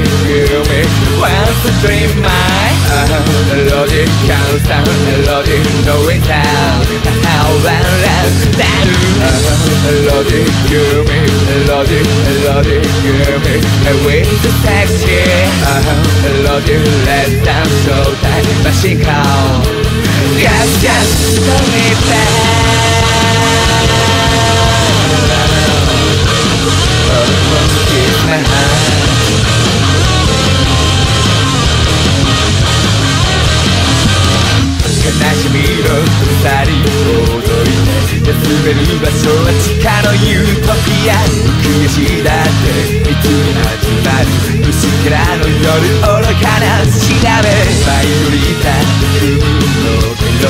you feel me Once a dream my own Logic, constant logic No return How one less than Logic, you me Logic, logic, you me With the taxi Logic, less than so tight Machine call Yes, yes, don't need that 鎖を踊いて休める場所は地下のユートピア悔しだっていつに始まる薄っからの夜愚かな調べ舞い降りた海の色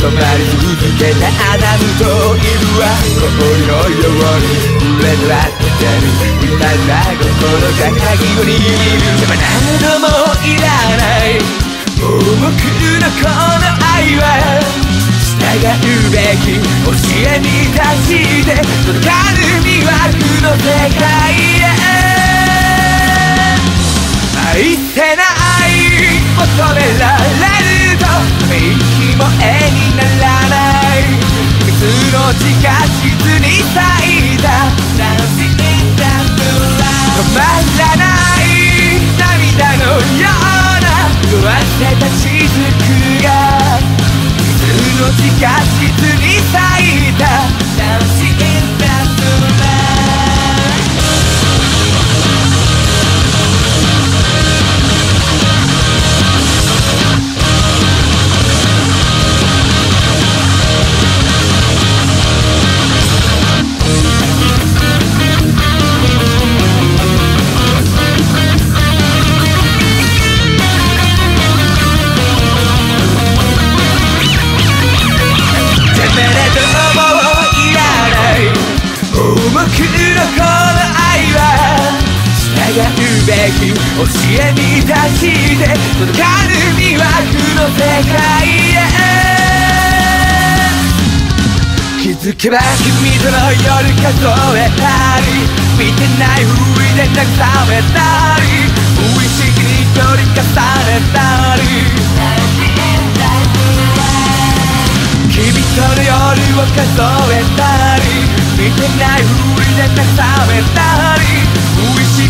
染まり続けたアダムとイブは氷のように上らってる歌った心が鍵を握る邪魔なのもいらない重くのこの愛は従うべき教えに出して届かぬ魅惑の世界へ。愛せない求められるとため息も絵にならない。水の地下室に咲いた。Dancing in the moonlight のこの愛は従うべき教えに出して届かぬ魅惑の世界へ気づけば君との夜数えたり見てないふりで慰めたり無意識に距離重ねたり君との夜を数えたり見てないふりで目覚めたり。無意識